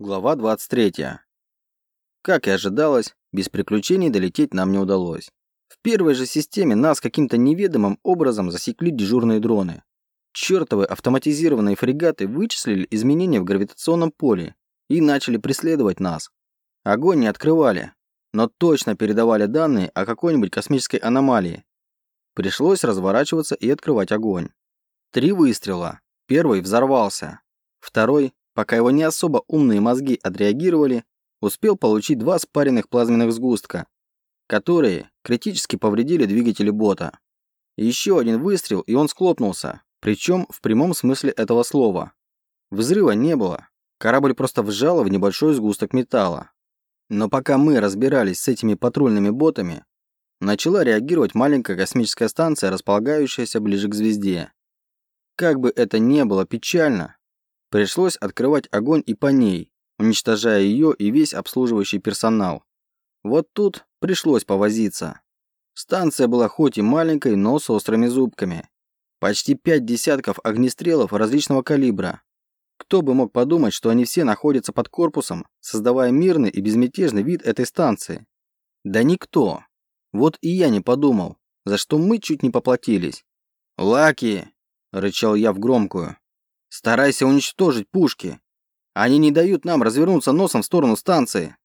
Глава 23. Как и ожидалось, без приключений долететь нам не удалось. В первой же системе нас каким-то неведомым образом засекли дежурные дроны. Чёртовы автоматизированные фрегаты вычислили изменения в гравитационном поле и начали преследовать нас. Огонь не открывали, но точно передавали данные о какой-нибудь космической аномалии. Пришлось разворачиваться и открывать огонь. Три выстрела. Первый взорвался. Второй пока его не особо умные мозги отреагировали, успел получить два спаренных плазменных сгустка, которые критически повредили двигатели бота. Еще один выстрел, и он склопнулся, причем в прямом смысле этого слова. Взрыва не было, корабль просто вжало в небольшой сгусток металла. Но пока мы разбирались с этими патрульными ботами, начала реагировать маленькая космическая станция, располагающаяся ближе к звезде. Как бы это ни было печально, Пришлось открывать огонь и по ней, уничтожая ее и весь обслуживающий персонал. Вот тут пришлось повозиться. Станция была хоть и маленькой, но с острыми зубками. Почти пять десятков огнестрелов различного калибра. Кто бы мог подумать, что они все находятся под корпусом, создавая мирный и безмятежный вид этой станции? Да никто. Вот и я не подумал, за что мы чуть не поплатились. «Лаки!» – рычал я в громкую. Старайся уничтожить пушки. Они не дают нам развернуться носом в сторону станции.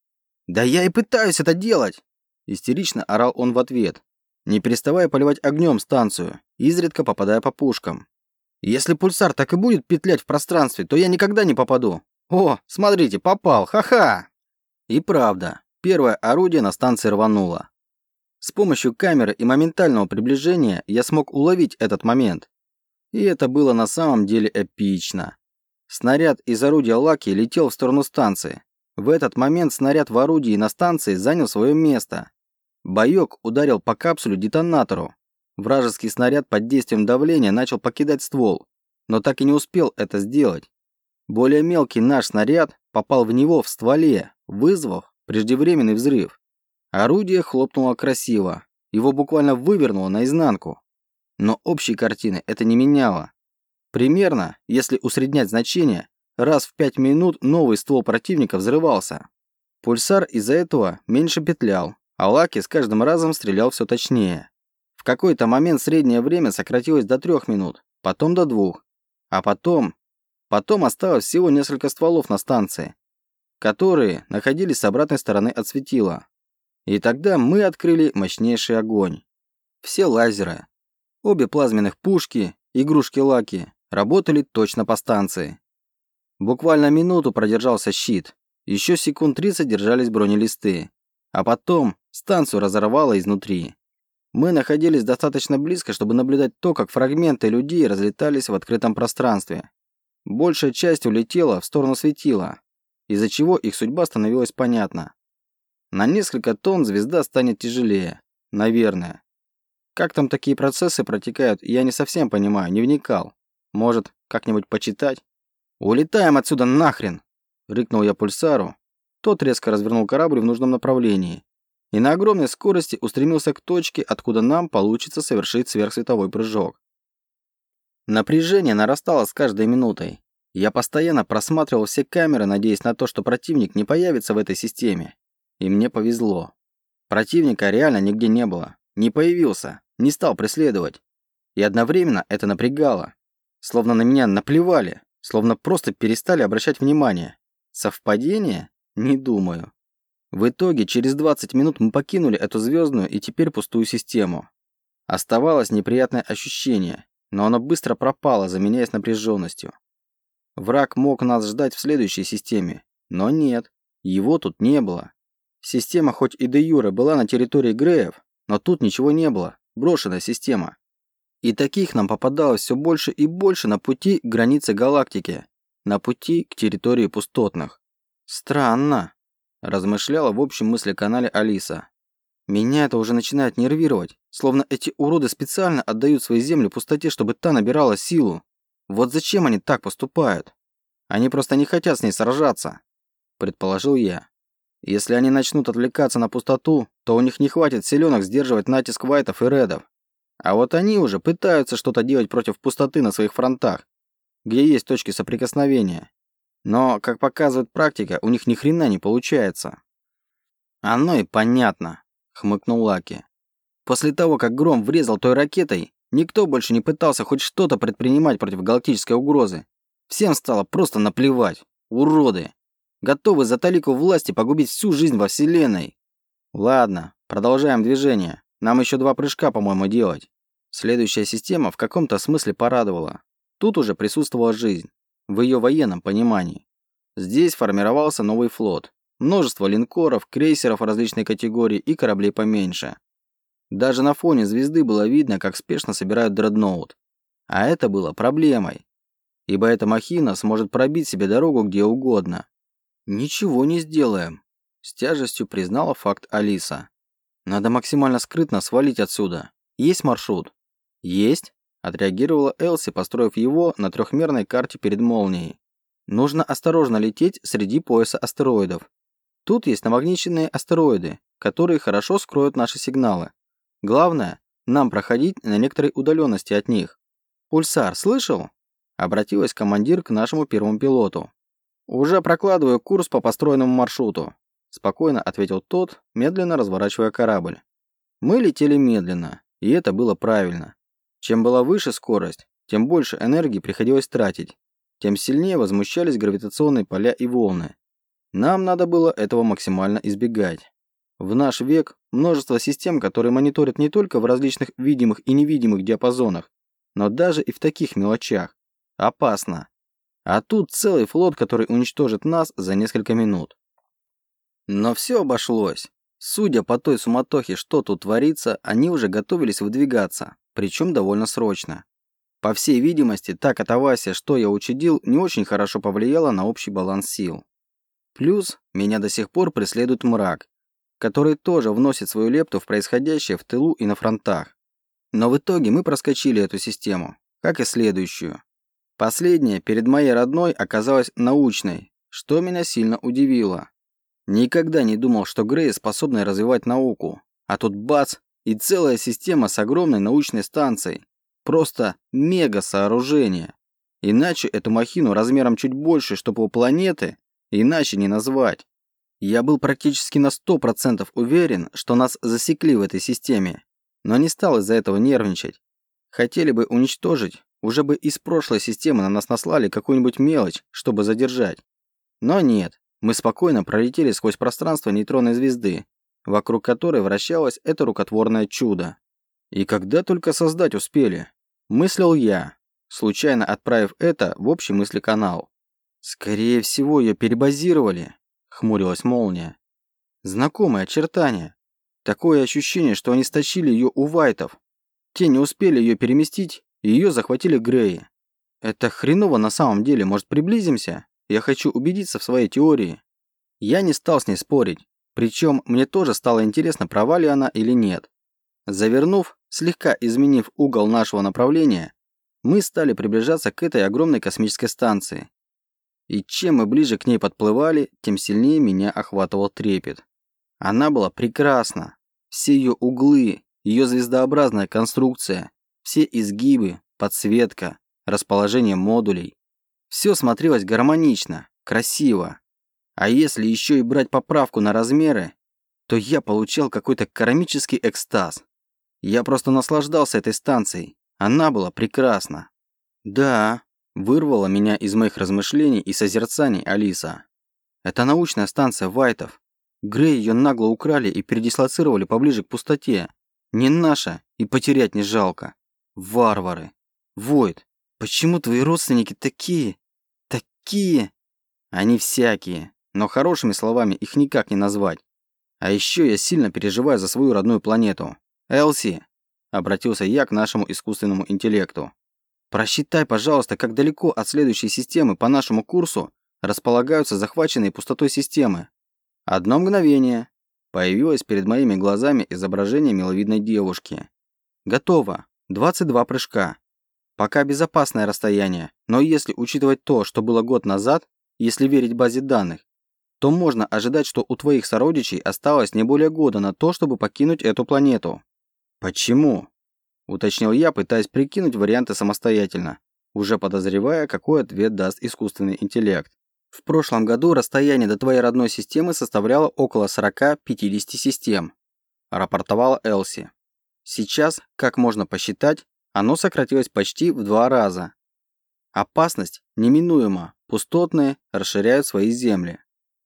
Да я и пытаюсь это делать, истерично орал он в ответ, не переставая поливать огнем станцию, изредка попадая по пушкам. Если пульсар так и будет петлять в пространстве, то я никогда не попаду. О, смотрите, попал, ха-ха. И правда, первое орудие на станции рвануло. С помощью камеры и моментального приближения я смог уловить этот момент и это было на самом деле эпично. Снаряд из орудия Лаки летел в сторону станции. В этот момент снаряд в орудии на станции занял свое место. Боек ударил по капсулю-детонатору. Вражеский снаряд под действием давления начал покидать ствол, но так и не успел это сделать. Более мелкий наш снаряд попал в него в стволе, вызвав преждевременный взрыв. Орудие хлопнуло красиво. Его буквально вывернуло наизнанку. Но общей картины это не меняло. Примерно, если усреднять значение, раз в 5 минут новый ствол противника взрывался. Пульсар из-за этого меньше петлял, а Лаки с каждым разом стрелял все точнее. В какой-то момент среднее время сократилось до 3 минут, потом до 2. А потом... Потом осталось всего несколько стволов на станции, которые находились с обратной стороны от светила. И тогда мы открыли мощнейший огонь. Все лазеры, Обе плазменных пушки, игрушки-лаки, работали точно по станции. Буквально минуту продержался щит. Еще секунд 30 держались бронелисты. А потом станцию разорвало изнутри. Мы находились достаточно близко, чтобы наблюдать то, как фрагменты людей разлетались в открытом пространстве. Большая часть улетела в сторону светила, из-за чего их судьба становилась понятна. На несколько тонн звезда станет тяжелее. Наверное. Как там такие процессы протекают, я не совсем понимаю, не вникал. Может, как-нибудь почитать? «Улетаем отсюда нахрен!» – рыкнул я пульсару. Тот резко развернул корабль в нужном направлении и на огромной скорости устремился к точке, откуда нам получится совершить сверхсветовой прыжок. Напряжение нарастало с каждой минутой. Я постоянно просматривал все камеры, надеясь на то, что противник не появится в этой системе. И мне повезло. Противника реально нигде не было. Не появился не стал преследовать. И одновременно это напрягало. Словно на меня наплевали, словно просто перестали обращать внимание. Совпадение? Не думаю. В итоге через 20 минут мы покинули эту звездную и теперь пустую систему. Оставалось неприятное ощущение, но оно быстро пропало, заменяясь напряженностью. Враг мог нас ждать в следующей системе, но нет, его тут не было. Система хоть и де юре была на территории Греев, но тут ничего не было брошенная система. И таких нам попадалось все больше и больше на пути к границе галактики, на пути к территории пустотных. Странно, размышляла в общем мысли-канале Алиса. Меня это уже начинает нервировать, словно эти уроды специально отдают свои земли пустоте, чтобы та набирала силу. Вот зачем они так поступают? Они просто не хотят с ней сражаться, предположил я. Если они начнут отвлекаться на пустоту, то у них не хватит силенок сдерживать натиск вайтов и редов. А вот они уже пытаются что-то делать против пустоты на своих фронтах, где есть точки соприкосновения. Но, как показывает практика, у них ни хрена не получается. Оно и понятно, хмыкнул Лаки. После того, как Гром врезал той ракетой, никто больше не пытался хоть что-то предпринимать против галактической угрозы. Всем стало просто наплевать. Уроды. Готовы за талику власти погубить всю жизнь во Вселенной. Ладно, продолжаем движение. Нам еще два прыжка, по-моему, делать. Следующая система в каком-то смысле порадовала. Тут уже присутствовала жизнь, в ее военном понимании. Здесь формировался новый флот. Множество линкоров, крейсеров различной категории и кораблей поменьше. Даже на фоне звезды было видно, как спешно собирают дредноут. А это было проблемой. Ибо эта махина сможет пробить себе дорогу где угодно. «Ничего не сделаем», – с тяжестью признала факт Алиса. «Надо максимально скрытно свалить отсюда. Есть маршрут?» «Есть», – отреагировала Элси, построив его на трехмерной карте перед молнией. «Нужно осторожно лететь среди пояса астероидов. Тут есть намагниченные астероиды, которые хорошо скроют наши сигналы. Главное, нам проходить на некоторой удаленности от них. «Пульсар, слышал?» – обратилась командир к нашему первому пилоту. «Уже прокладываю курс по построенному маршруту», – спокойно ответил тот, медленно разворачивая корабль. Мы летели медленно, и это было правильно. Чем была выше скорость, тем больше энергии приходилось тратить, тем сильнее возмущались гравитационные поля и волны. Нам надо было этого максимально избегать. В наш век множество систем, которые мониторят не только в различных видимых и невидимых диапазонах, но даже и в таких мелочах. Опасно. А тут целый флот, который уничтожит нас за несколько минут. Но все обошлось. Судя по той суматохе, что тут творится, они уже готовились выдвигаться причем довольно срочно. По всей видимости, та катавасия, что я учудил, не очень хорошо повлияла на общий баланс сил. Плюс меня до сих пор преследует мрак, который тоже вносит свою лепту в происходящее в тылу и на фронтах. Но в итоге мы проскочили эту систему, как и следующую. Последняя перед моей родной оказалась научной, что меня сильно удивило. Никогда не думал, что Грей способны развивать науку, а тут бац, и целая система с огромной научной станцией. Просто мега-сооружение. Иначе эту махину размером чуть больше, чтобы у планеты, иначе не назвать. Я был практически на 100% уверен, что нас засекли в этой системе, но не стал из-за этого нервничать. Хотели бы уничтожить, уже бы из прошлой системы на нас наслали какую-нибудь мелочь, чтобы задержать. Но нет, мы спокойно пролетели сквозь пространство нейтронной звезды, вокруг которой вращалось это рукотворное чудо. И когда только создать успели, мыслил я, случайно отправив это в общий мыслеканал. Скорее всего, ее перебазировали, хмурилась молния. Знакомые очертания. Такое ощущение, что они стащили ее у Вайтов. Те не успели ее переместить, ее захватили Греи. Это хреново на самом деле, может приблизимся? Я хочу убедиться в своей теории. Я не стал с ней спорить. Причем мне тоже стало интересно, права ли она или нет. Завернув, слегка изменив угол нашего направления, мы стали приближаться к этой огромной космической станции. И чем мы ближе к ней подплывали, тем сильнее меня охватывал трепет. Она была прекрасна. Все ее углы, ее звездообразная конструкция, все изгибы, подсветка, расположение модулей. Все смотрелось гармонично, красиво. А если еще и брать поправку на размеры, то я получал какой-то кармический экстаз. Я просто наслаждался этой станцией. Она была прекрасна. Да, вырвала меня из моих размышлений и созерцаний Алиса. Это научная станция Вайтов. Грей ее нагло украли и передислоцировали поближе к пустоте. Не наша, и потерять не жалко. Варвары. Войд, почему твои родственники такие? Такие? Они всякие но хорошими словами их никак не назвать. А еще я сильно переживаю за свою родную планету. Элси, обратился я к нашему искусственному интеллекту. Просчитай, пожалуйста, как далеко от следующей системы по нашему курсу располагаются захваченные пустотой системы. Одно мгновение. Появилось перед моими глазами изображение миловидной девушки. Готово. 22 прыжка. Пока безопасное расстояние, но если учитывать то, что было год назад, если верить базе данных, то можно ожидать, что у твоих сородичей осталось не более года на то, чтобы покинуть эту планету. Почему? Уточнил я, пытаясь прикинуть варианты самостоятельно, уже подозревая, какой ответ даст искусственный интеллект. В прошлом году расстояние до твоей родной системы составляло около 40-50 систем, рапортовала Элси. Сейчас, как можно посчитать, оно сократилось почти в два раза. Опасность неминуема, пустотные расширяют свои земли.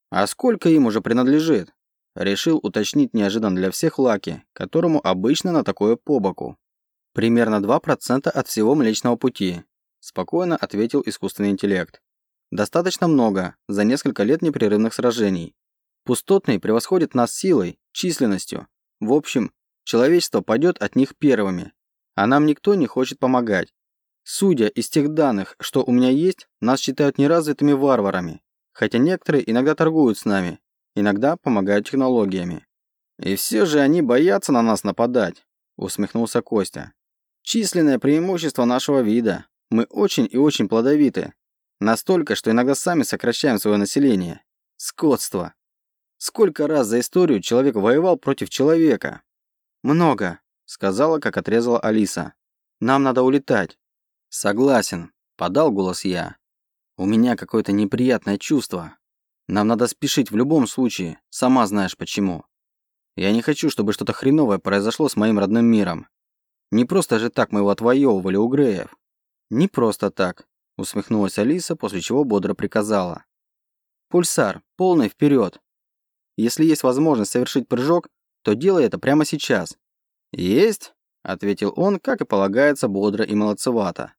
А сколько им уже принадлежит? Решил уточнить неожиданно для всех Лаки, которому обычно на такое по боку. Примерно 2% от всего Млечного Пути, спокойно ответил искусственный интеллект. Достаточно много за несколько лет непрерывных сражений. Пустотные превосходят нас силой, численностью. В общем, человечество пойдет от них первыми. А нам никто не хочет помогать. Судя из тех данных, что у меня есть, нас считают неразвитыми варварами. Хотя некоторые иногда торгуют с нами, иногда помогают технологиями. И все же они боятся на нас нападать, усмехнулся Костя. Численное преимущество нашего вида. Мы очень и очень плодовиты, Настолько, что иногда сами сокращаем свое население. Скотство. Сколько раз за историю человек воевал против человека? Много, сказала, как отрезала Алиса. Нам надо улетать. Согласен, подал голос я. У меня какое-то неприятное чувство. Нам надо спешить в любом случае, сама знаешь почему. Я не хочу, чтобы что-то хреновое произошло с моим родным миром. Не просто же так мы его отвоевывали у Греев. Не просто так, усмехнулась Алиса, после чего бодро приказала. «Пульсар, полный вперед! Если есть возможность совершить прыжок, то делай это прямо сейчас». «Есть!» – ответил он, как и полагается, бодро и молодцевато.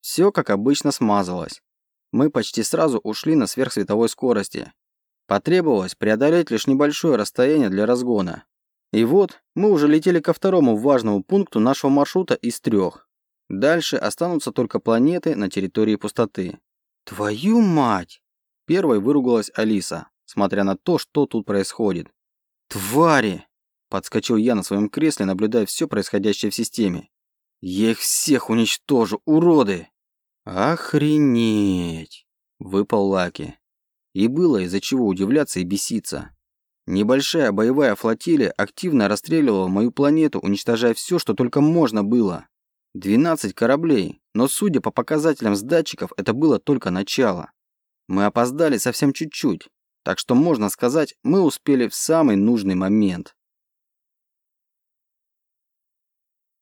Все, как обычно, смазалось. Мы почти сразу ушли на сверхсветовой скорости. Потребовалось преодолеть лишь небольшое расстояние для разгона. И вот мы уже летели ко второму важному пункту нашего маршрута из трех. Дальше останутся только планеты на территории пустоты. «Твою мать!» Первой выругалась Алиса, смотря на то, что тут происходит. «Твари!» Подскочил я на своем кресле, наблюдая все происходящее в системе. «Я их всех уничтожу, уроды!» «Охренеть!» Выпал Лаки. И было из-за чего удивляться и беситься. Небольшая боевая флотилия активно расстреливала мою планету, уничтожая все, что только можно было. 12 кораблей, но судя по показателям с датчиков, это было только начало. Мы опоздали совсем чуть-чуть, так что можно сказать, мы успели в самый нужный момент.